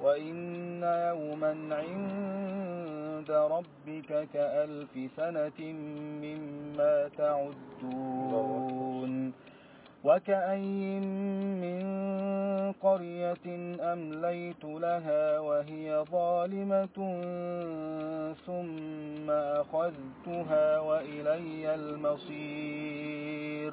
وإن يوما عند ربك كألف سنة مما تعدون وكأي من قرية أمليت لها وهي ظالمة ثم أخذتها وإلي المصير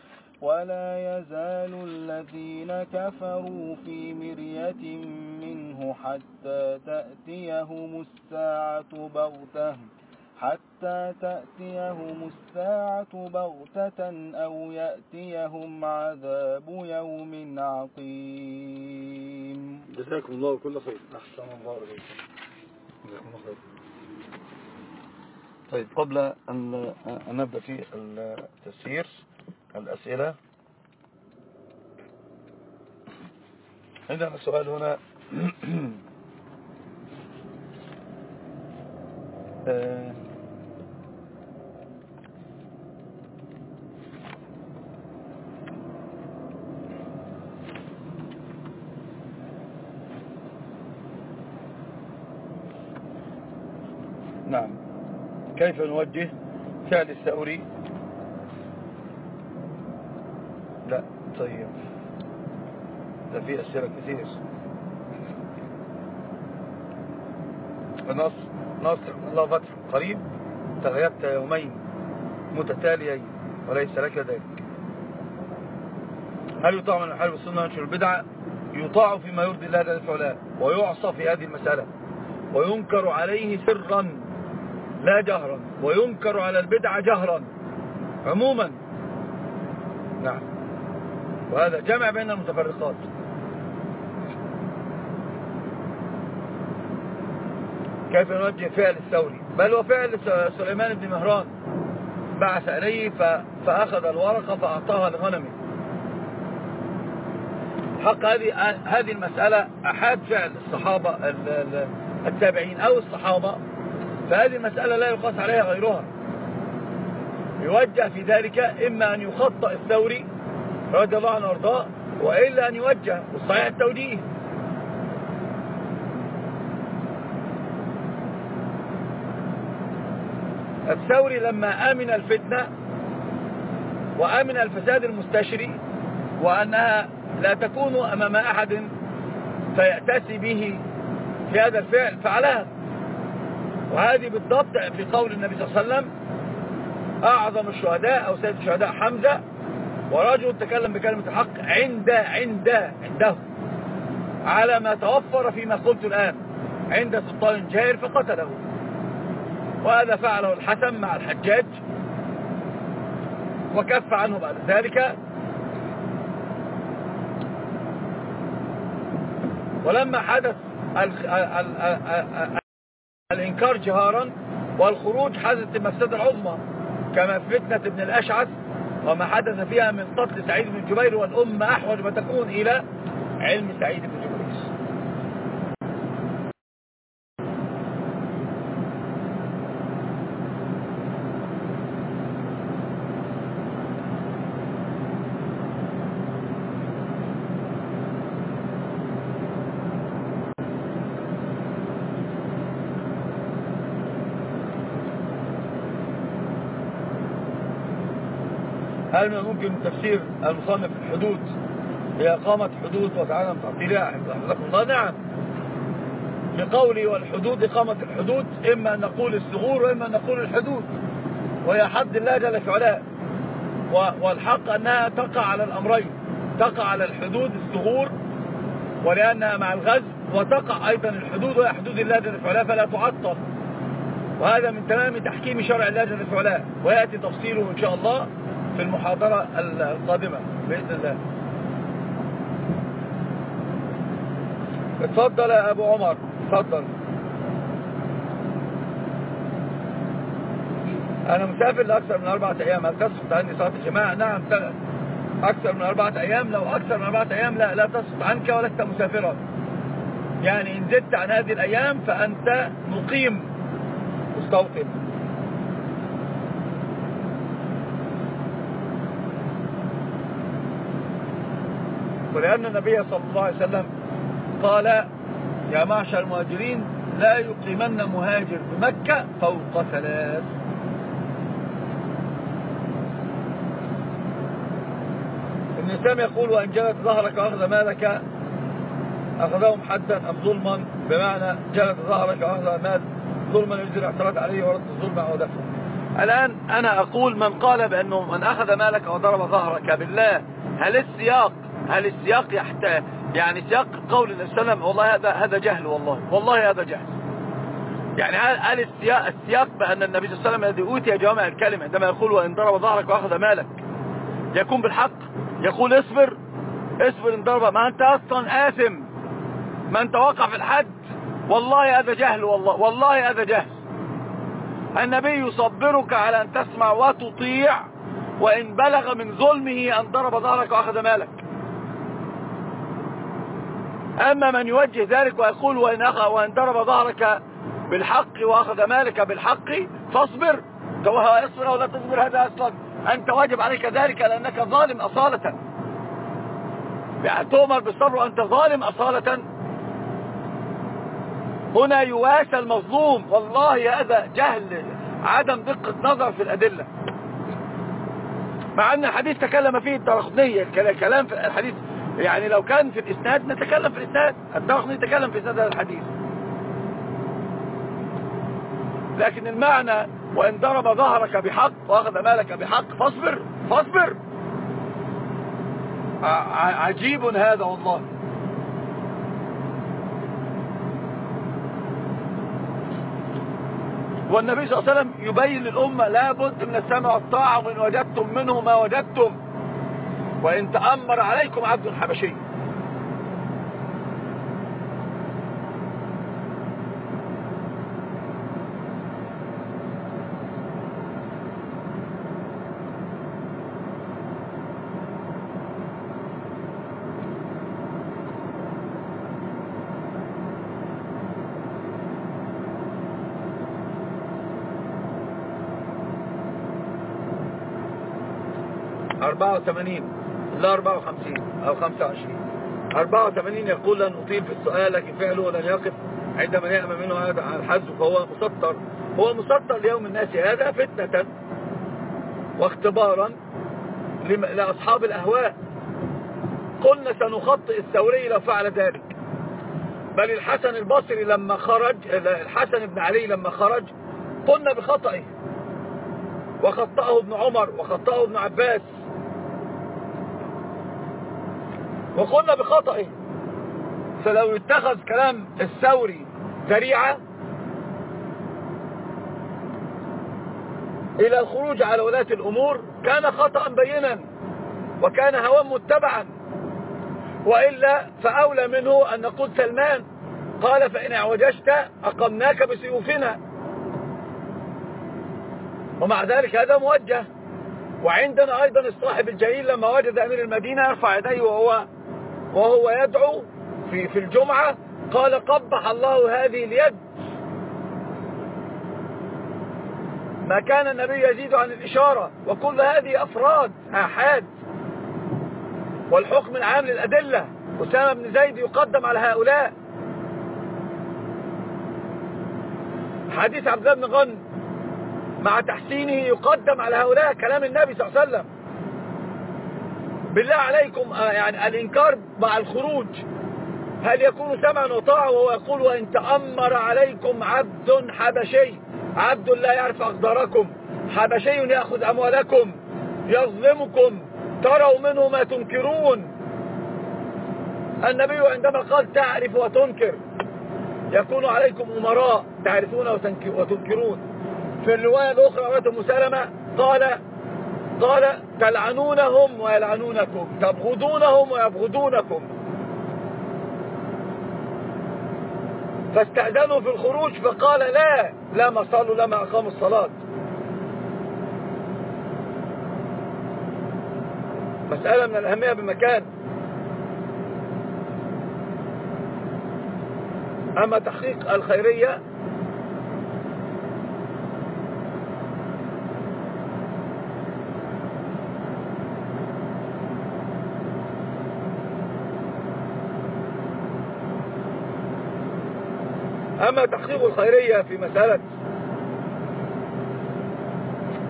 ولا يزال الذين كفروا في مرية منه حتى تأتيهم الساعة بغتة حتى تأتيهم الساعة بغتة أو يأتيهم عذاب يوم عقيم. جزاكم الله كل خير. أحسن الله عليكم جزاكم الله خير. طيب قبل أن نبدأ في التفسير الأسئلة. عندنا سؤال هنا. آه، نعم. كيف نوجه فعل الثوري لا طيب. ده في أسئلة كتير. نصر نصر الله فتح. قريب. تغيبت يومين متتاليين وليس لك ذلك. هل يطاع من الحرب السنة وينشر البدعة يطاع فيما يرضي الله جل وعلا ويعصى في هذه المسألة. وينكر عليه سرا لا جهرا. وينكر على البدعة جهرا عموما. نعم. وهذا جمع بين المتفرقات. كيف نوجه فعل الثوري؟ بل وفعل سليمان بن مهران. بعث إليه فأخذ الورقة فأعطاها لغنمه. حق هذه هذه المسألة أحد فعل الصحابة التابعين أو الصحابة. فهذه المسألة لا يقاس عليها غيرها. يوجه في ذلك إما أن يخطأ الثوري رضي الله عنه وارضاه وإلا أن يوجه والصحيح التوجيه. الثوري لما آمن الفتنة وآمن الفساد المستشري وأنها لا تكون أمام أحد فيأتسي به في هذا الفعل فعلها. وهذه بالضبط في قول النبي صلى الله عليه وسلم أعظم الشهداء أو سيد الشهداء حمزة ورجل تكلم بكلمة الحق عند عند عنده على ما توفر فيما قلت الآن عند سلطان جائر فقتله. وهذا فعله الحسن مع الحجاج وكف عنه بعد ذلك. ولما حدث الإنكار جهارا والخروج حدث المفسدة العظمى كما فتنة ابن الأشعث وما حدث فيها من قتل سعيد بن جبير والأمة أحوج ما تكون إلى علم سعيد بن جبير هل من الممكن تفسير المصنف الحدود؟ هي إقامة حدود وتعالى تعطيلها حفظكم الله. نعم. بقولي والحدود إقامة الحدود إما أن نقول الثغور وإما أن نقول الحدود. وهي حد الله جل في علاه. والحق أنها تقع على الأمرين. تقع على الحدود الثغور ولأنها مع الغزو وتقع أيضا الحدود وهي حدود الله جل في علاه فلا تعطل. وهذا من تمام تحكيم شرع الله جل في علاه. ويأتي تفصيله إن شاء الله. في المحاضرة القادمة بإذن الله. اتفضل يا أبو عمر. اتفضل. أنا مسافر لأكثر من أربعة أيام. هل تسقط عني صلاة الجماعة؟ نعم أكثر من أربعة أيام. لو أكثر من أربعة أيام لا لا تسقط عنك ولست مسافرا. يعني إن زدت عن هذه الأيام فأنت مقيم. مستوطن ولأن النبي صلى الله عليه وسلم قال يا معشر المهاجرين لا يقيمن مهاجر بمكة فوق ثلاث. ابن يقول وإن جلت ظهرك وأخذ مالك أخذهم حدا أم ظلما؟ بمعنى جلت ظهرك وأخذ مال ظلما يجري الاعتراض عليه ورد الظلم أو دفعه الآن أنا أقول من قال بأنه من أخذ مالك وضرب ظهرك بالله هل السياق هل السياق يحتاج يعني سياق قول النبي صلى الله عليه وسلم والله هذا هذا جهل والله والله هذا جهل. يعني هل السياق, السياق بأن النبي صلى الله عليه وسلم الذي أوتي جوامع الكلمة عندما يقول وإن ضرب ظهرك وأخذ مالك يكون بالحق؟ يقول اصبر اصبر إن ضرب ما أنت أصلا آثم. ما أنت واقع في الحد. والله هذا جهل والله والله هذا جهل. النبي يصبرك على أن تسمع وتطيع وإن بلغ من ظلمه أن ضرب ظهرك وأخذ مالك. أما من يوجه ذلك ويقول وإن, وإن ضرب ظهرك بالحق وأخذ مالك بالحق فاصبر. يصبر أو لا تصبر هذا أصلا أنت واجب عليك ذلك لأنك ظالم أصالة. يعني تؤمر بالصبر وأنت ظالم أصالة. هنا يواسى المظلوم. والله هذا جهل عدم دقة نظر في الأدلة. مع أن الحديث تكلم فيه الدرخنية الكلام في الحديث يعني لو كان في الإسناد نتكلم في الإسناد. الدرخني يتكلم في إسناد هذا الحديث. لكن المعنى وإن ضرب ظهرك بحق وأخذ مالك بحق فاصبر فاصبر. عجيب هذا والله. والنبي صلى الله عليه وسلم يبين للأمة لا بد من السمع والطاعة وإن وجدتم منه ما وجدتم. وإن تأمر عليكم عبد حبشي. أربعة وثمانين. لا أربعة وخمسين أو خمسة وعشرين. أربعة وثمانين يقول لن أطيل في السؤال لكن فعله لن يقف عندما يأمن منه هذا عن الحز فهو مسطر. هو مسطر ليوم الناس. هذا فتنة واختبارا لأصحاب الأهواء. قلنا سنخطئ الثوري لو فعل ذلك. بل الحسن البصري لما خرج الحسن بن علي لما خرج قلنا بخطئه. وخطأه ابن عمر وخطأه ابن عباس. وقلنا بخطئه فلو يتخذ كلام الثوري ذريعة إلى الخروج على ولاة الأمور كان خطأ بينا وكان هوى متبعا. وإلا فأولى منه أن نقول سلمان قال فإن أعوججت أقمناك بسيوفنا. ومع ذلك هذا موجه. وعندنا أيضا الصاحب الجليل لما وجد أمير المدينة يرفع يديه وهو وهو يدعو في في الجمعة قال قبح الله هذه اليد. ما كان النبي يزيد عن الإشارة وكل هذه أفراد آحاد. والحكم العام للأدلة أسامة بن زيد يقدم على هؤلاء. حديث عبد الله بن غن مع تحسينه يقدم على هؤلاء كلام النبي صلى الله عليه وسلم. بالله عليكم آه، يعني الإنكار مع الخروج. هل يكون سمعا وطاعة وهو يقول وإن تأمر عليكم عبد حبشي. عبد لا يعرف أقداركم. حبشي يأخذ أموالكم يظلمكم. تروا منه ما تنكرون. النبي عندما قال تعرف وتنكر. يكون عليكم أمراء تعرفون وتنكرون. في الرواية الأخرى رواية مسلمة قال قال تلعنونهم ويلعنونكم تبغضونهم ويبغضونكم. فاستأذنوا في الخروج فقال لا لا ما صلوا لا ما أقاموا الصلاة. مسألة من الأهمية بمكان. أما تحقيق الخيرية أما تحقيق الخيرية في مسألة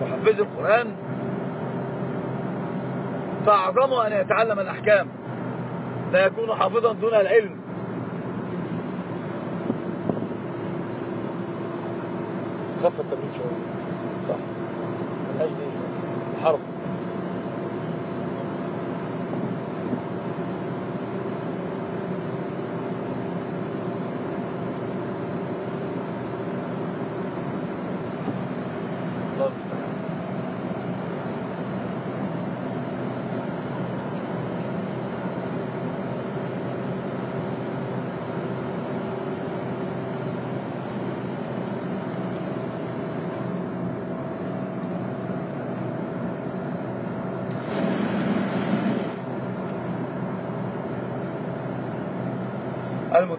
محفز القرآن. فأعظمه أن يتعلم الأحكام. لا يكون حافظا دون العلم. خف التمرين شوية صح. من أجل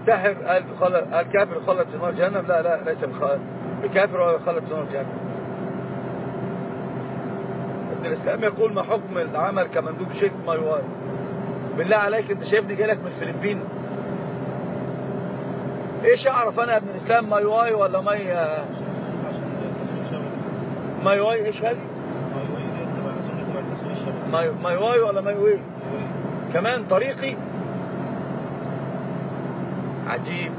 الحرف المنتحر الكافر يخلد في نار جهنم؟ لا لا ليس بكافر ولا يخلد في نار جهنم. ابن الاسلام يقول ما حكم العمل كمندوب شركة ما يوارد بالله عليك انت شايفني جاي لك من الفلبين. إيش اعرف أنا ابن الاسلام؟ My Way ولا ماي My Way؟ إيش هذه؟ My Way ولا My Way؟ كمان طريقي عجيب.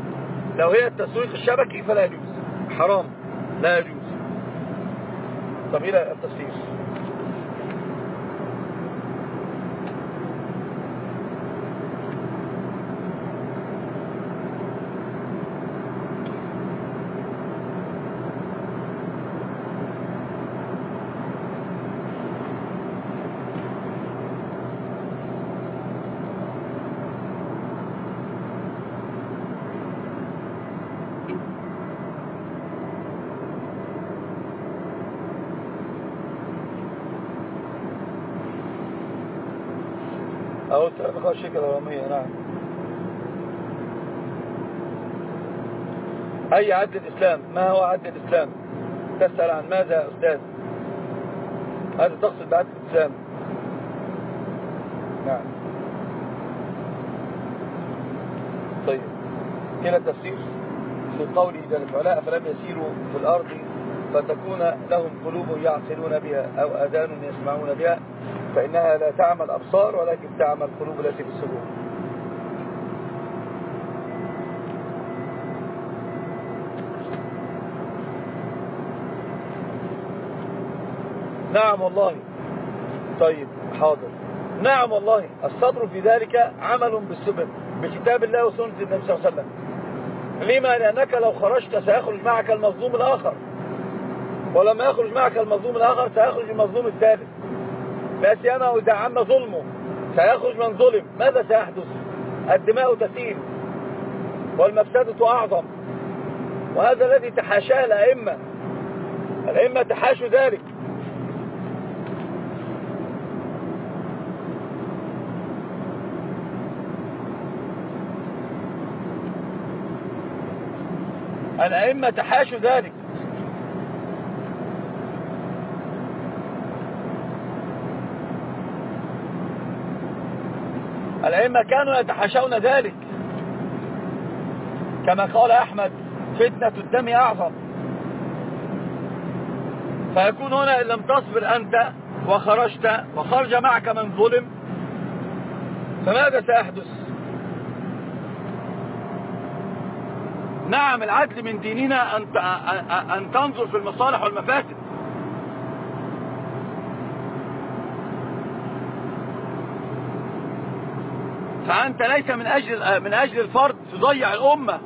لو هي التسويق الشبكي فلا يجوز. حرام. لا يجوز. طب إلى التفسير. أو تعلقها الشركة الهرمية نعم. أي عدل الإسلام؟ ما هو عدل الإسلام؟ تسأل عن ماذا يا أستاذ؟ هذا تقصد بعدل الإسلام. نعم. طيب. إلى التفسير. في قوله جل وعلا فلم يسيروا في الأرض فتكون لهم قلوب يعقلون بها أو أذان يسمعون بها. فإنها لا تعمل أبصار ولكن تعمل قلوب التي في الصدور. نعم والله. طيب حاضر. نعم والله. الصدر في ذلك عمل بالسبب بكتاب الله وسنة النبي صلى الله عليه وسلم. لما؟ لأنك لو خرجت سيخرج معك المظلوم الآخر. ولما يخرج معك المظلوم الآخر سيخرج المظلوم الثالث. سيما إذا عم ظلمه. سيخرج من ظلم. ماذا سيحدث؟ الدماء تسيل. والمفسدة أعظم. وهذا الذي تحاشاه الأئمة. الأئمة تحاشوا ذلك. الأئمة تحاشوا ذلك. الأئمة كانوا يتحاشون ذلك. كما قال أحمد فتنة الدم أعظم. فيكون هنا إن لم تصبر أنت وخرجت وخرج معك من ظلم فماذا سيحدث؟ نعم العدل من ديننا أن تنظر في المصالح والمفاسد. فأنت ليس من أجل من أجل الفرد تضيع الأمة.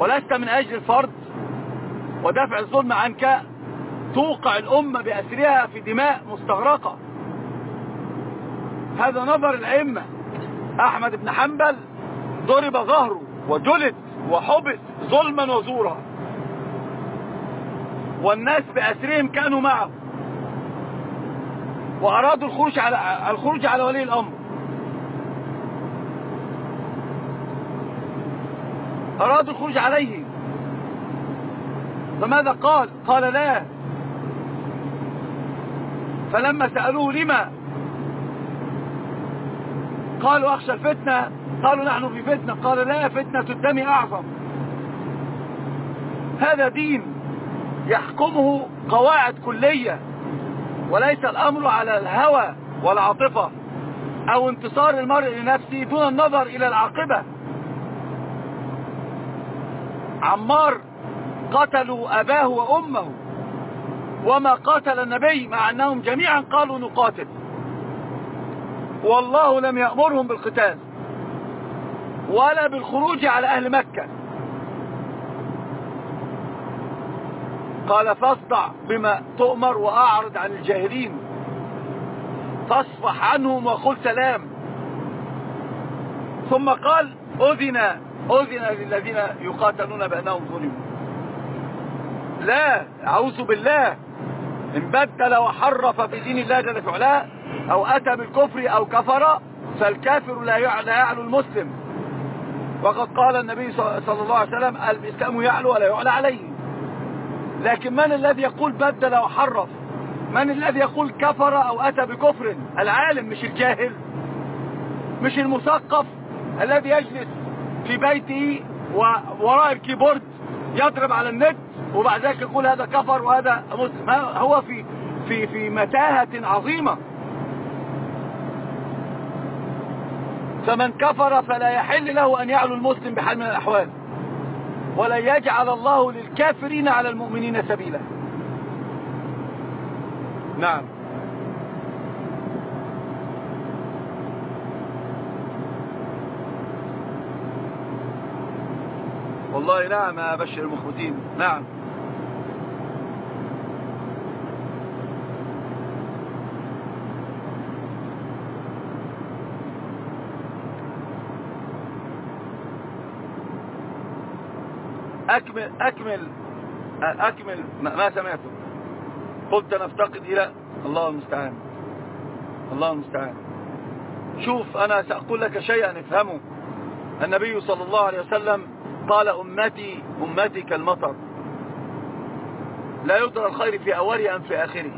ولست من أجل الفرد ودفع الظلم عنك. توقع الأمة بأسرها في دماء مستغرقة. هذا نظر الأئمة. أحمد بن حنبل ضرب ظهره وجلد وحبس ظلما وزورا. والناس بأسرهم كانوا معه. وأرادوا الخروج على الخروج على ولي الأمر. أرادوا الخروج عليه. فماذا قال؟ قال لا. فلما سألوه لما؟ قالوا أخشى الفتنة. قالوا نحن في فتنة. قال لا فتنة الدم أعظم. هذا دين يحكمه قواعد كلية وليس الأمر على الهوى والعاطفة أو انتصار المرء لنفسه دون النظر إلى العاقبة. عمار قتلوا أباه وأمه وما قاتل النبي مع أنهم جميعا قالوا نقاتل. والله لم يأمرهم بالقتال ولا بالخروج على أهل مكة. قال فاصدع بما تؤمر وأعرض عن الجاهلين. فاصفح عنهم وقل سلام. ثم قال أذن أذن للذين يقاتلون بأنهم ظلموا. لا أعوذ بالله. إن بدل وحرف في دين الله جل في علاه أو أتى بالكفر أو كفر فالكافر لا يعلو المسلم. وقد قال النبي صلى الله عليه وسلم الإسلام يعلو ولا يعلى عليه. لكن من الذي يقول بدل وحرف؟ من الذي يقول كفر أو أتى بكفر؟ العالم مش الجاهل. مش المثقف الذي يجلس في بيته ووراء الكيبورد يضرب على النت وبعد ذلك يقول هذا كفر وهذا مسلم هو في في في متاهة عظيمة. فمن كفر فلا يحل له أن يعلو المسلم بحال من الأحوال. ولا يجعل الله للكافرين على المؤمنين سبيلا. نعم. والله نعم يا بشر المخبتين نعم. أكمل أكمل أكمل ما سمعته. قلت نفتقد إلى الله المستعان. الله المستعان. شوف أنا سأقول لك شيئا افهمه. النبي صلى الله عليه وسلم قال أمتي أمتي كالمطر. لا يدرى الخير في أوله أم في آخره.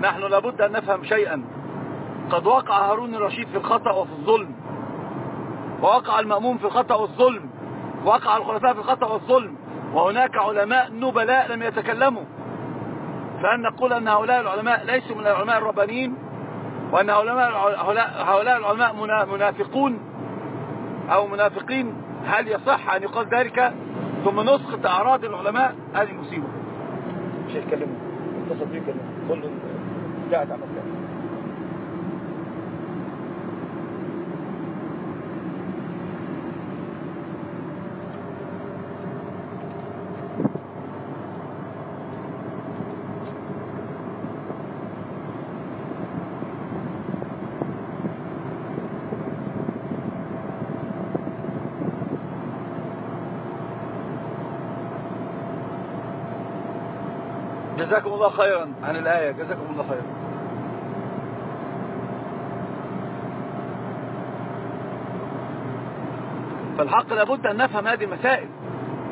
نحن لابد أن نفهم شيئا. قد وقع هارون الرشيد في الخطأ وفي الظلم. ووقع المأموم في الخطأ والظلم. وقع الخلفاء في الخطأ والظلم. وهناك علماء نبلاء لم يتكلموا. فأن نقول أن هؤلاء العلماء ليسوا من العلماء الربانيين وأن هؤلاء العلماء منافقون. أو منافقين هل يصح أن يقال ذلك ثم نسقط أعراض العلماء؟ هذه مصيبة. مش هيتكلموا اتصل بيه كلمه قول له قاعد عمل جزاكم الله خيرا. عن الآية. جزاكم الله خيرا. فالحق لابد أن نفهم هذه المسائل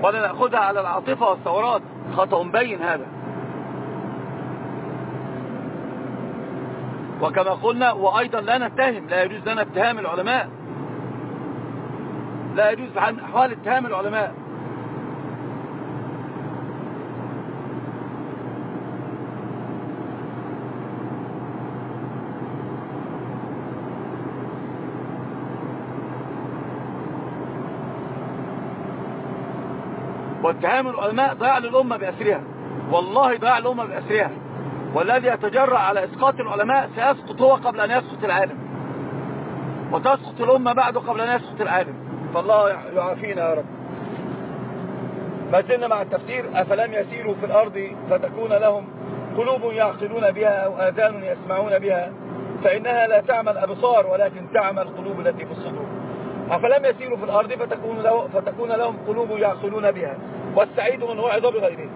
ولا نأخذها على العاطفة والثورات. خطأ مبين هذا. وكما قلنا وأيضا لا نتهم. لا يجوز لنا اتهام العلماء. لا يجوز في أحوال اتهام العلماء. واتهام العلماء ضياع للأمة بأسرها. والله ضياع الأمة بأسرها. والذي يتجرأ على إسقاط العلماء سيسقط هو قبل أن يسقط العالم. وتسقط الأمة بعده قبل أن يسقط العالم. فالله يعافينا يا رب. ما زلنا مع التفسير أفلم يسيروا في الأرض فتكون لهم قلوب يعقلون بها أو آذان يسمعون بها؟ فإنها لا تعمل أبصار ولكن تعمل القلوب التي في الصدور. أفلم يسيروا في الأرض فتكون, له فتكون لهم قلوب يعقلون بها. والسعيد من وعظ بغيره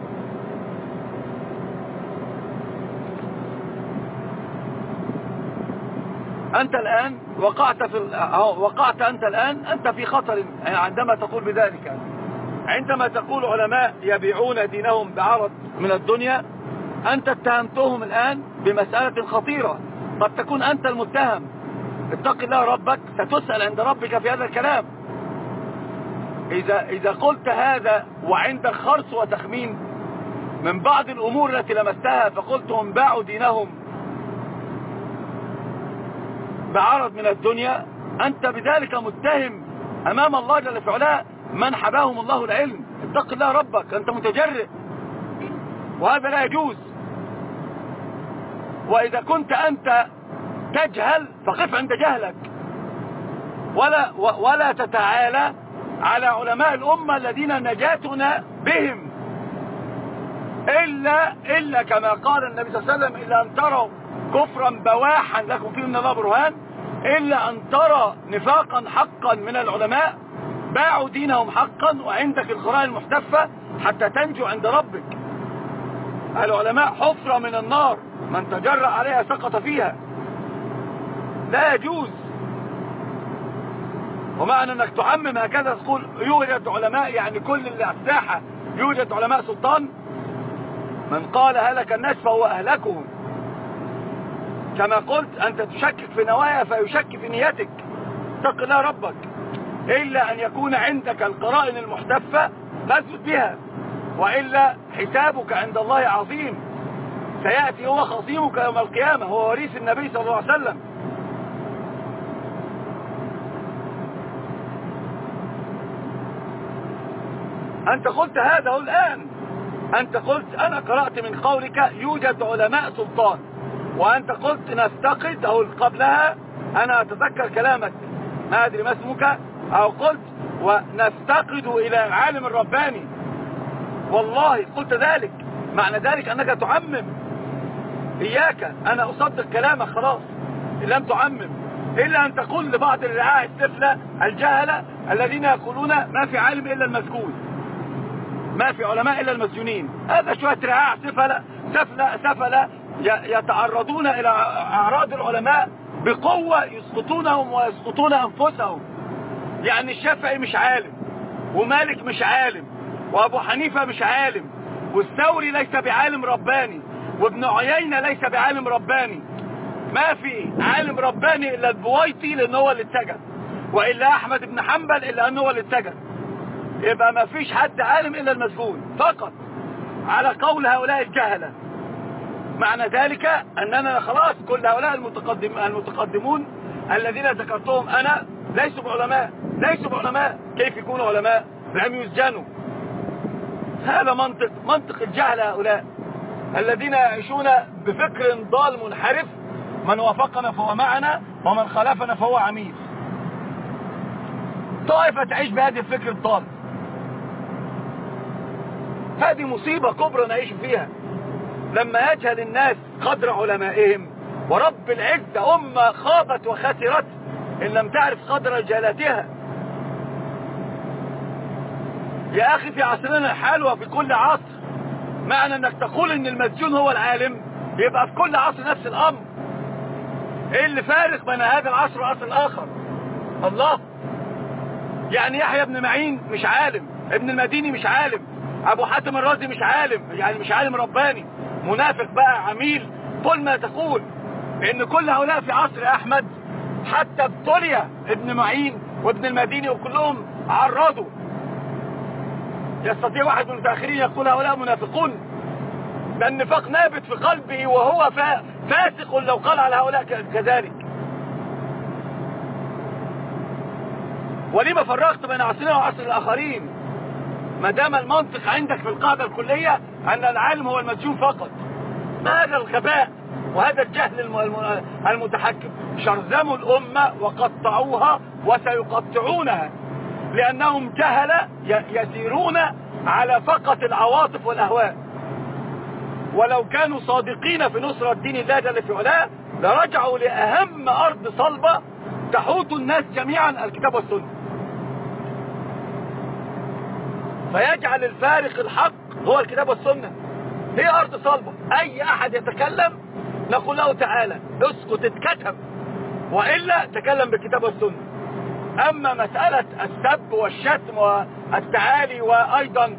أنت الآن وقعت في وقعت أنت الآن أنت في خطر عندما تقول بذلك. عندما تقول علماء يبيعون دينهم بعرض من الدنيا أنت اتهمتهم الآن بمسألة خطيرة. قد تكون أنت المتهم. اتق الله ربك ستسأل عند ربك في هذا الكلام. إذا, إذا قلت هذا وعندك خرص وتخمين من بعض الأمور التي لمستها فقلت هم باعوا دينهم. بعرض من الدنيا أنت بذلك متهم أمام الله جل في علاه من حباهم الله العلم. اتق الله ربك أنت متجرئ. وهذا لا يجوز. وإذا كنت أنت تجهل فقف عند جهلك. ولا, ولا تتعالى على علماء الأمة الذين نجاتنا بهم. إلا, إلا كما قال النبي صلى الله عليه وسلم إلا أن تروا كفرا بواحا لكم فيه من الله برهان إلا أن ترى نفاقا حقا من العلماء. باعوا دينهم حقا وعندك القراءة المحتفة حتى تنجو عند ربك. العلماء حفرة من النار من تجرأ عليها سقط فيها. لا يجوز. ومعنى إنك تعمم هكذا تقول يوجد علماء يعني كل اللي الساحة يوجد علماء سلطان. من قال هلك الناس فهو أهلكهم. كما قلت أنت تشكك في نوايا فيشكك في نيتك. اتق الله ربك. إلا أن يكون عندك القرائن المحتفة فاثبت بها. وإلا حسابك عند الله عظيم. سيأتي هو خصيمك يوم القيامة. هو وريث النبي صلى الله عليه وسلم. أنت قلت هذا الآن. أنت قلت أنا قرأت من قولك يوجد علماء سلطان. وأنت قلت نفتقد أو قبلها. أنا أتذكر كلامك. ما أدري ما اسمك. أو قلت ونفتقد إلى العالم الرباني والله قلت ذلك. معنى ذلك أنك تعمم. إياك. أنا أصدق كلامك. خلاص. لم تعمم. إلا أن تقول لبعض الرعاة السفلة الجهلة الذين يقولون ما في عالم إلا المسجون. ما في علماء إلا المسجونين. هذا شوية رعاع سفلة سفلة سفلة يتعرضون إلى أعراض العلماء بقوة يسقطونهم ويسقطون أنفسهم. يعني الشافعي مش عالم ومالك مش عالم وأبو حنيفة مش عالم والثوري ليس بعالم رباني وابن عيينة ليس بعالم رباني. ما في عالم رباني إلا البويطي لأن هو اللي اتجد وإلا أحمد بن حنبل إلا أنه هو اللي اتجد يبقى ما فيش حد عالم إلا المسجون فقط. على قول هؤلاء الجهلة. معنى ذلك أننا خلاص كل هؤلاء المتقدم المتقدمون الذين ذكرتهم أنا ليسوا بعلماء ليسوا بعلماء. كيف يكونوا علماء؟ لم يسجنوا. هذا منطق منطق الجهل هؤلاء. الذين يعيشون بفكر ضال منحرف من وافقنا فهو معنا ومن خالفنا فهو عميل طائفة تعيش بهذه الفكر الضال هذه مصيبة كبرى نعيش فيها. لما يجهل الناس قدر علمائهم ورب العزة أمة خابت وخسرت إن لم تعرف قدر جلاتها يا أخي في عصرنا الحال وفي كل عصر معنى إنك تقول إن المسجون هو العالم يبقى في كل عصر نفس الأمر. إيه اللي فارق بين هذا العصر والعصر الآخر؟ الله. يعني يحيى بن معين مش عالم ابن المديني مش عالم. أبو حاتم الرازي مش عالم يعني مش عالم رباني. منافق بقى عميل. قل ما تقول إن كل هؤلاء في عصر أحمد حتى ابتلي ابن معين وابن المديني وكلهم عرضوا. يستطيع واحد من المتاخرين يقول هؤلاء منافقون. ده النفاق نابت في قلبه وهو فاسق لو قال على هؤلاء كذلك. ولما فرقت بين عصرنا وعصر الآخرين؟ ما دام المنطق عندك في القاعدة الكلية أن العالم هو المسجون فقط. ما هذا الغباء وهذا الجهل المتحكم؟ شرذموا الأمة وقطعوها وسيقطعونها لأنهم جهلة يسيرون على فقط العواطف والأهواء. ولو كانوا صادقين في نصرة دين الله جل في علاه لرجعوا لأهم أرض صلبة تحوط الناس جميعا الكتاب والسنة. فيجعل الفارق الحق هو الكتاب والسنة. هي أرض صلبة. أي أحد يتكلم نقول له تعالى اسكت اتكتب وإلا تكلم بالكتاب والسنة. أما مسألة السب والشتم والتعالي وأيضا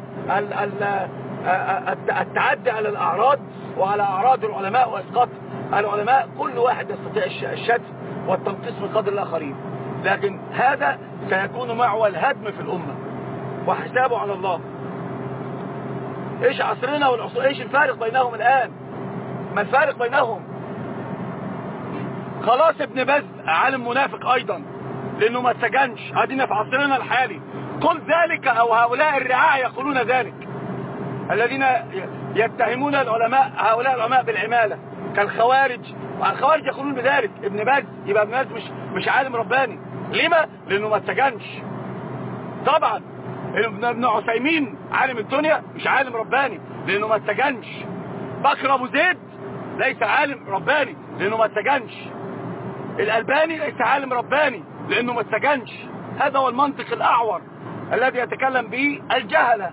التعدي على الأعراض وعلى أعراض العلماء وإسقاط العلماء كل واحد يستطيع الشتم والتنقيص من قدر الآخرين. لكن هذا سيكون معه الهدم في الأمة. وحسابه على الله. إيش عصرنا والعصور إيش الفارق بينهم الآن؟ ما الفارق بينهم؟ خلاص ابن بز عالم منافق أيضا لأنه ما اتسجنش. قاعدين في عصرنا الحالي. قل ذلك أو هؤلاء الرعاع يقولون ذلك. الذين يتهمون العلماء هؤلاء العلماء بالعمالة كالخوارج. الخوارج يقولون بذلك. ابن باز يبقى ابن باز مش مش عالم رباني. لما؟ لأنه ما اتسجنش. طبعا. ابن عثيمين عالم الدنيا مش عالم رباني لأنه ما اتسجنش بكر أبو زيد ليس عالم رباني لأنه ما اتسجنش الألباني ليس عالم رباني لأنه ما اتسجنش هذا هو المنطق الأعور الذي يتكلم به الجهلة.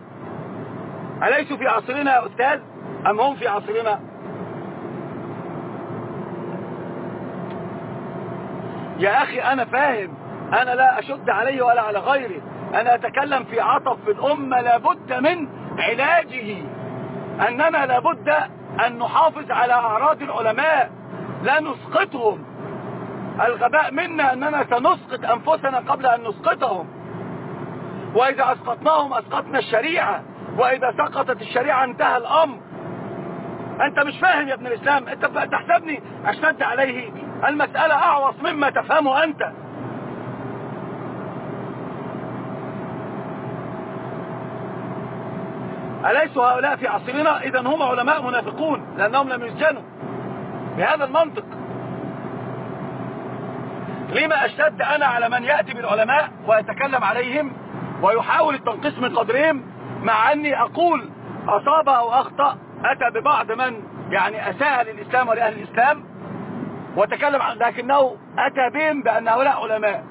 أليسوا في عصرنا يا أستاذ؟ أم هم في عصرنا؟ يا أخي أنا فاهم أنا لا أشد عليه ولا على غيره. أنا أتكلم في عطف الأمة لابد من علاجه. أننا لابد أن نحافظ على أعراض العلماء لا نسقطهم. الغباء منا أننا سنسقط أنفسنا قبل أن نسقطهم. وإذا أسقطناهم أسقطنا الشريعة. وإذا سقطت الشريعة انتهى الأمر. أنت مش فاهم يا ابن الإسلام. أنت تحسبني أشتد عليه. المسألة أعوص مما تفهمه أنت. أليسوا هؤلاء في عصرنا؟ إذا هم علماء منافقون لأنهم لم يسجنوا. بهذا المنطق. لما أشتد أنا على من يأتي بالعلماء ويتكلم عليهم ويحاول التنقيص من قدرهم مع أني أقول أصاب أو أخطأ أتى ببعض من يعني أساء للإسلام ولأهل الإسلام وتكلم عن لكنه أتى بهم بأن هؤلاء علماء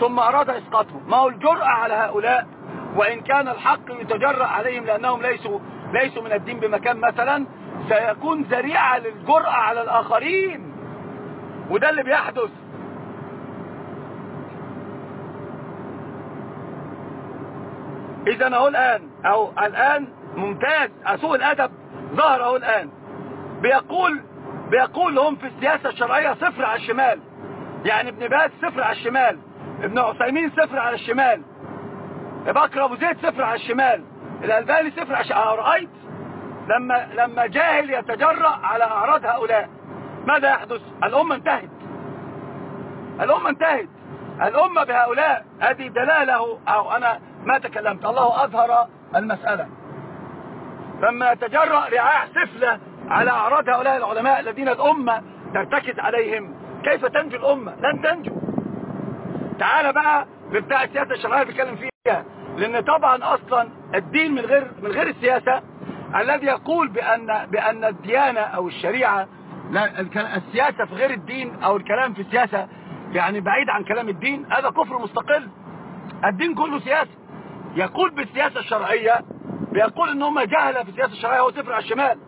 ثم أراد إسقاطهم. ما هو الجرأة على هؤلاء؟ وإن كان الحق يتجرأ عليهم لأنهم ليسوا ليسوا من الدين بمكان مثلا سيكون ذريعة للجرأة على الآخرين. وده اللي بيحدث. إذا أهو الآن أو الآن ممتاز. سوء الأدب ظهر أهو الآن. بيقول بيقول هم في السياسة الشرعية صفر على الشمال. يعني ابن باز صفر على الشمال. ابن عثيمين صفر على الشمال. بكر أبو زيد صفر على الشمال. الالباني صفر على الشمال رأيت؟ لما لما جاهل يتجرأ على أعراض هؤلاء ماذا يحدث؟ الأمة انتهت. الأمة انتهت. الأمة بهؤلاء هذه دلالة أو أنا ما تكلمت. الله أظهر المسألة. لما يتجرأ رعاع سفلة على أعراض هؤلاء العلماء الذين الأمة ترتكز عليهم. كيف تنجو الأمة؟ لن تنجو. تعال بقى ببتاع السياسة الشرعية بيتكلم فيها. لأن طبعا أصلا الدين من غير من غير السياسة الذي يقول بان بأن الديانة أو الشريعة لا السياسة في غير الدين أو الكلام في السياسة يعني بعيد عن كلام الدين هذا كفر مستقل. الدين كله سياسة. يقول بالسياسة الشرعية بيقول إن هم جهلة في السياسة الشرعية هو صفر على الشمال.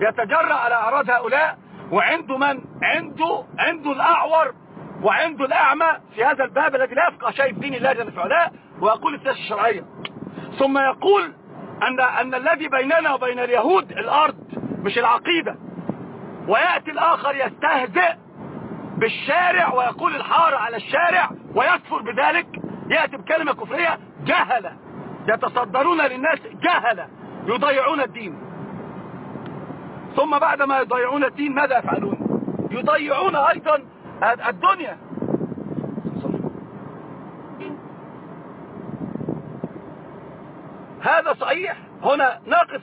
يتجرأ على أعراض هؤلاء وعنده من؟ عنده عنده الأعور وعنده الأعمى في هذا الباب الذي لا يفقه شيء في دين الله جل في ويقول السياسة الشرعية. ثم يقول أن أن الذي بيننا وبين اليهود الأرض مش العقيدة. ويأتي الآخر يستهزئ بالشارع ويقول الحارة على الشارع ويكفر بذلك. يأتي بكلمة كفرية جهلة. يتصدرون للناس جهلة. يضيعون الدين. ثم بعد ما يضيعون الدين ماذا يفعلون؟ يضيعون أيضا الدنيا. هذا صحيح. هنا نقف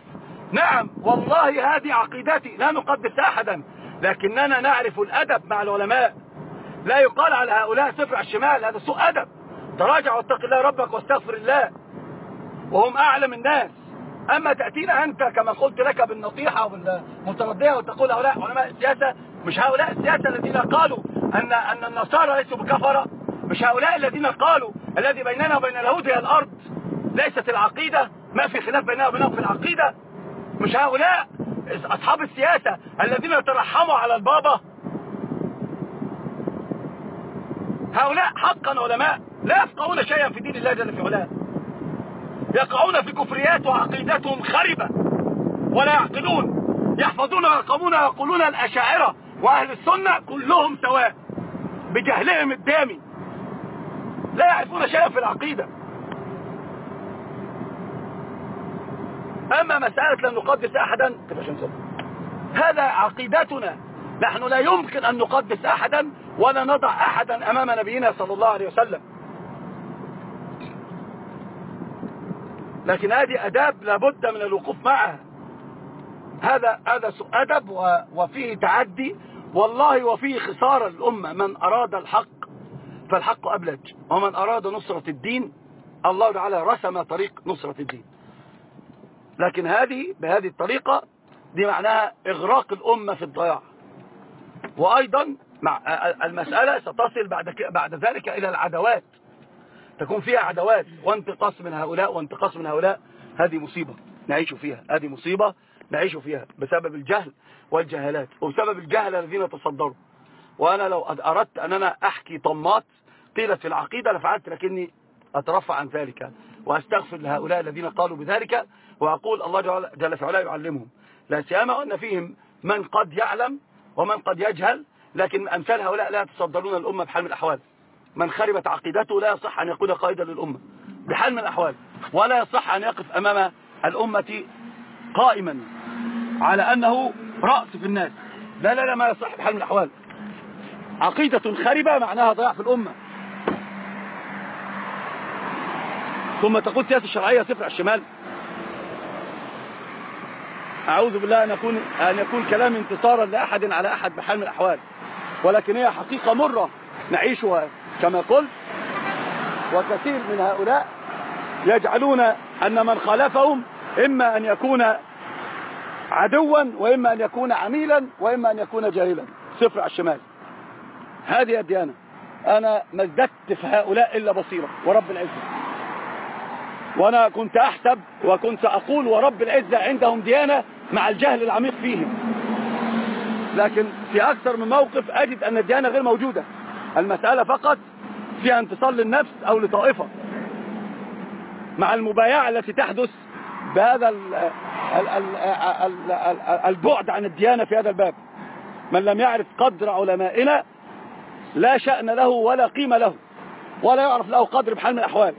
نعم والله هذه عقيدتي. لا نقدس أحدا. لكننا نعرف الأدب مع العلماء. لا يقال على هؤلاء على الشمال هذا سوء أدب. تراجع واتق الله ربك واستغفر الله. وهم أعلم الناس. أما تأتينا أنت كما قلت لك بالنصيحة وبالمتردية وتقول هؤلاء علماء السياسة مش هؤلاء السياسة الذين قالوا أن, أن النصارى ليسوا بكفرة. مش هؤلاء الذين قالوا الذي بيننا وبين اليهود هي الأرض. ليست العقيدة. ما في خلاف بيننا وبينهم في العقيدة. مش هؤلاء أصحاب السياسة الذين يترحموا على البابا. هؤلاء حقا علماء لا يفقهون شيئا في دين الله جل في علاه. يقعون في كفريات وعقيدتهم خربة. ولا يعقلون. يحفظون ويرقمون ويقولون الأشاعرة وأهل السنة كلهم سواء. بجهلهم الدامي. لا يعرفون شيئا في العقيدة. أما مسألة لن نقدس أحدا هذا عقيدتنا. نحن لا يمكن أن نقدس أحدا ولا نضع أحدا أمام نبينا صلى الله عليه وسلم. لكن هذه أداب لابد من الوقوف معها. هذا هذا أدب وفيه تعدي. والله وفيه خسارة للأمة من أراد الحق فالحق أبلج. ومن أراد نصرة الدين الله تعالى رسم طريق نصرة الدين. لكن هذه بهذه الطريقة دي معناها إغراق الأمة في الضياع. وأيضا مع المسألة ستصل بعد بعد ذلك إلى العدوات تكون فيها عدوات وانتقاص من هؤلاء وانتقاص من هؤلاء. هذه مصيبة نعيش فيها. هذه مصيبة نعيش فيها بسبب الجهل والجهالات وبسبب الجهل الذين تصدروا. وأنا لو أردت أن أنا أحكي طمات قيلت في العقيدة لفعلت لكني أترفع عن ذلك وأستغفر لهؤلاء الذين قالوا بذلك. وأقول الله جل في علاه يعلمهم. لا سيما أن فيهم من قد يعلم ومن قد يجهل لكن أمثال هؤلاء لا يتصدرون الأمة بحال من الأحوال. من خربت عقيدته لا يصح أن يكون قائدا للأمة بحال من الأحوال ولا يصح أن يقف أمام الأمة قائما على أنه رأس في الناس. لا لا لا ما يصح بحال من الأحوال. عقيدة خربة معناها ضياع في الأمة. ثم تقول سياسة الشرعية صفر على الشمال. أعوذ بالله أن يكون, أن يكون كلام انتصارا لأحد على أحد بحال من الأحوال. ولكن هي حقيقة مرة نعيشها. كما قلت وكثير من هؤلاء يجعلون أن من خالفهم إما أن يكون عدوا وإما أن يكون عميلا وإما أن يكون جاهلا. صفر على الشمال. هذه الديانة أنا ما ازددت في هؤلاء إلا بصيرة. ورب العزة. وأنا كنت أحسب وكنت أقول ورب العزة عندهم ديانة مع الجهل العميق فيهم. لكن في أكثر من موقف أجد أن الديانة غير موجودة. المسألة فقط فيها انتصار للنفس أو لطائفة. مع المبايعة التي تحدث بهذا البعد عن الديانة في هذا الباب. من لم يعرف قدر علمائنا لا شأن له ولا قيمة له. ولا يعرف له قدر بحال من الأحوال.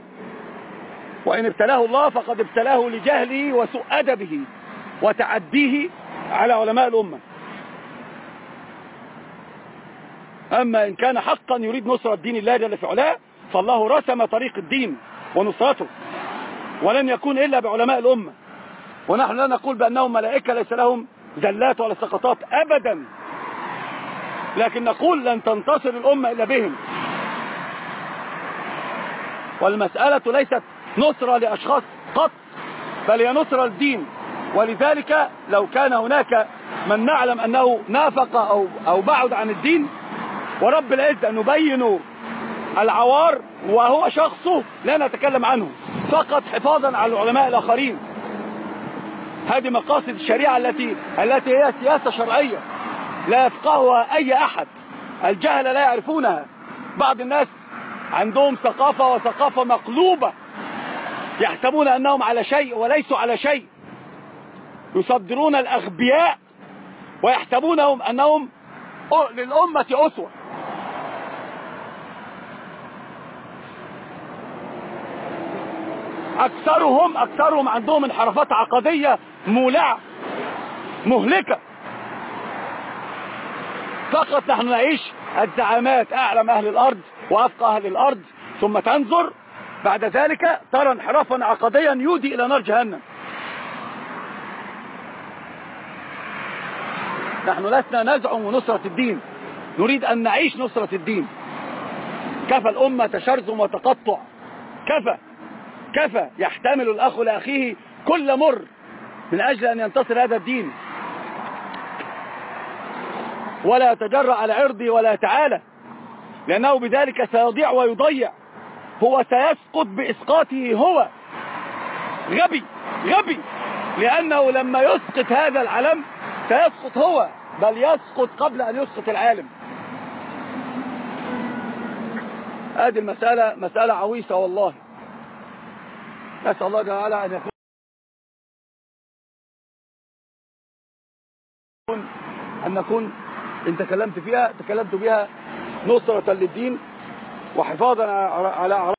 وإن ابتلاه الله فقد ابتلاه لجهله وسوء أدبه وتعديه على علماء الأمة. أما إن كان حقا يريد نصرة دين الله جل في علاه فالله رسم طريق الدين ونصرته ولن يكون إلا بعلماء الأمة. ونحن لا نقول بأنهم ملائكة ليس لهم زلات ولا سقطات أبدا. لكن نقول لن تنتصر الأمة إلا بهم. والمسألة ليست نصرة لأشخاص قط بل هي نصرة للدين ولذلك لو كان هناك من نعلم أنه نافق أو, أو بعد عن الدين ورب العزة نبين العوار وهو شخصه لا نتكلم عنه فقط حفاظا على العلماء الآخرين. هذه مقاصد الشريعة التي التي هي سياسة شرعية لا يفقهها أي أحد. الجهل لا يعرفونها. بعض الناس عندهم ثقافة وثقافة مقلوبة. يحسبون أنهم على شيء وليسوا على شيء. يصدرون الأغبياء ويحسبونهم أنهم للأمة أسوة. أكثرهم أكثرهم عندهم انحرافات عقدية مولعة مهلكة. فقط نحن نعيش الزعامات أعلم أهل الأرض وأفقى أهل الأرض ثم تنظر بعد ذلك ترى انحرافا عقديا يودي إلى نار جهنم. نحن لسنا نزعم نصرة الدين. نريد أن نعيش نصرة الدين. كفى الأمة تشرذم وتقطع. كفى. كفى. يحتمل الأخ لأخيه كل مر. من أجل أن ينتصر هذا الدين. ولا يتجرأ على عرضه ولا تعالى. لأنه بذلك سيضيع ويضيع. هو سيسقط بإسقاطه هو. غبي غبي. لأنه لما يسقط هذا العلم سيسقط هو بل يسقط قبل أن يسقط العالم. هذه المسألة مسألة عويصة والله. نسأل الله تعالى أن يكون أن نكون إن تكلمت فيها تكلمت بها نصرة للدين. وحفاظا على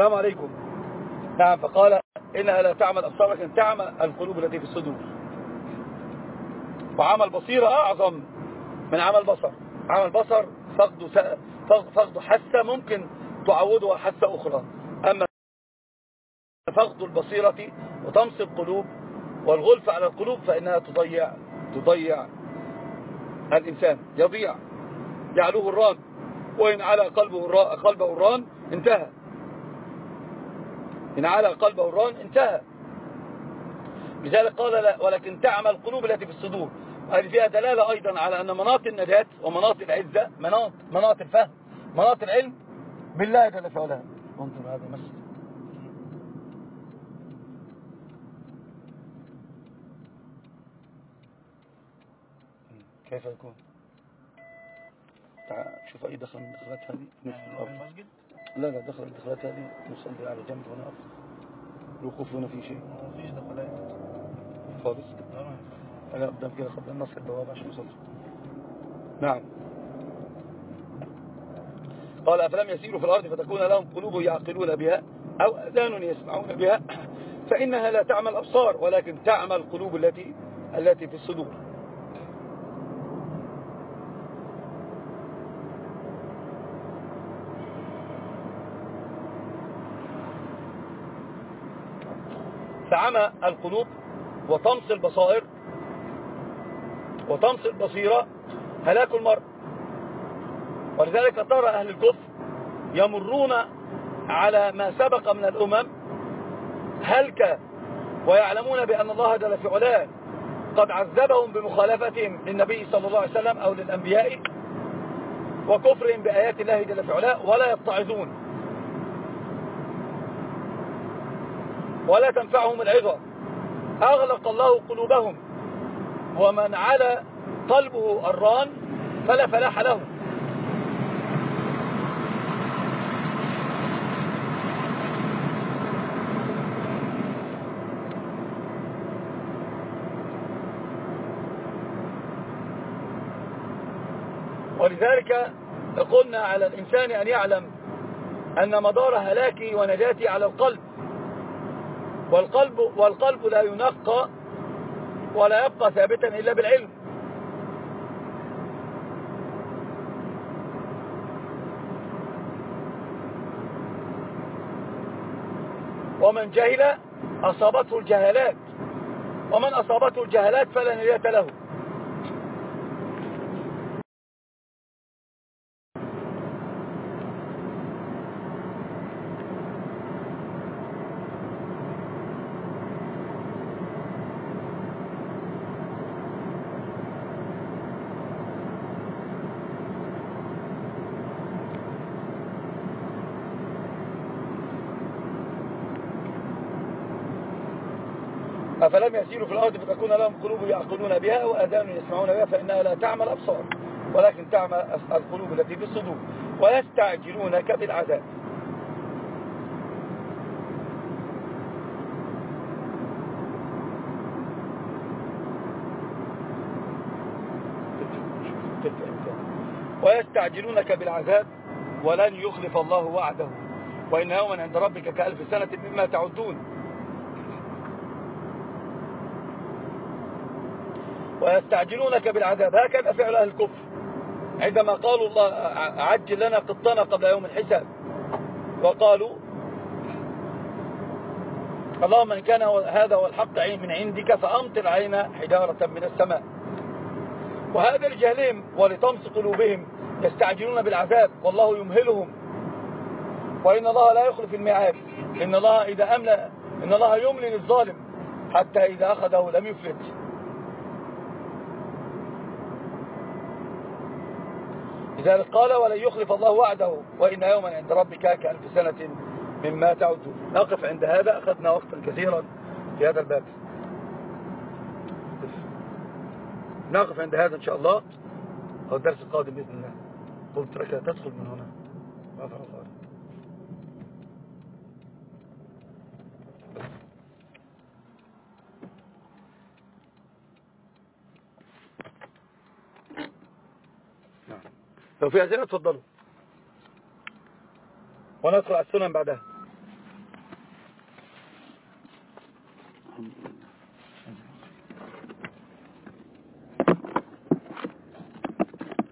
السلام عليكم. نعم فقال إنها لا تعمل أبصار لكن تعمل القلوب التي في الصدور. وعمل بصيرة أعظم من عمل بصر. عمل بصر فقد, فقد حاسة ممكن تعوضها حاسة أخرى. أما فقد البصيرة وتمسك القلوب والغلف على القلوب فإنها تضيع تضيع الإنسان يضيع. يعلوه الران. وإن على قلبه قلبه الران انتهى. إن على القلب أوران انتهى. لذلك قال ولكن تعمل القلوب التي في الصدور. هذه فيها دلالة أيضا على أن مناط النجاة ومناط العزة مناط, مناط الفهم مناط العلم بالله جل في علاه انظر هذا مسجد كيف يكون؟ تعال شوف أي دخل من دخلات هذه نعم، نعم. نصف الأرض لا لا دخل الدخلات هذه نصلي على جنب هنا. الوقوف هنا في شيء. فيش دخلات خالص. أنا قدام كده قبل النص البوابة عشان نصلي نعم. قال أفلم يسيروا في الأرض فتكون لهم قلوب يعقلون بها أو أذان يسمعون بها؟ فإنها لا تعمى الأبصار ولكن تعمى القلوب التي التي في الصدور. فعمى القلوب وطمس البصائر وطمس البصيرة هلاك المرء. ولذلك ترى أهل الكفر يمرون على ما سبق من الأمم هلك ويعلمون بأن الله جل في علاه قد عذبهم بمخالفتهم للنبي صلى الله عليه وسلم أو للأنبياء وكفرهم بآيات الله جل في علاه ولا يتعظون. ولا تنفعهم العظة. أغلق الله قلوبهم. ومن على قلبه الران فلا فلاح له. ولذلك قلنا على الإنسان أن يعلم أن مدار هلاكه ونجاته على القلب والقلب, والقلب لا ينقى ولا يبقى ثابتا إلا بالعلم. ومن جهل أصابته الجهالات. ومن أصابته الجهالات فلا نية له. أفلم يسيروا في الأرض فتكون لهم قلوب يعقلون بها وأذان يسمعون بها فإنها لا تعمى الأبصار ولكن تعمى القلوب التي في الصدور ويستعجلونك بالعذاب. ويستعجلونك بالعذاب ولن يخلف الله وعده وإن يوما عند ربك كألف سنة مما تعدون. ويستعجلونك بالعذاب. هكذا فعل أهل الكفر. عندما قالوا الله عجل لنا قطنا قبل يوم الحساب وقالوا اللهم إن كان هذا هو الحق من عندك فأمطر علينا حجارة من السماء. وهذا لجهلهم ولطمس قلوبهم يستعجلون بالعذاب والله يمهلهم. وإن الله لا يخلف الميعاد. إن الله إذا أملأ إن الله يملي للظالم حتى إذا أخذه لم يفلت. لذلك قال ولن يخلف الله وعده وإن يوما عند ربك كألف سنة مما تعدون. نقف عند هذا أخذنا وقتا كثيرا في هذا الباب. نقف عند هذا إن شاء الله. هو الدرس القادم بإذن الله. قلت لك تدخل من هنا. غفر الله نعم. لو في أسئلة تفضلوا على السنن بعدها.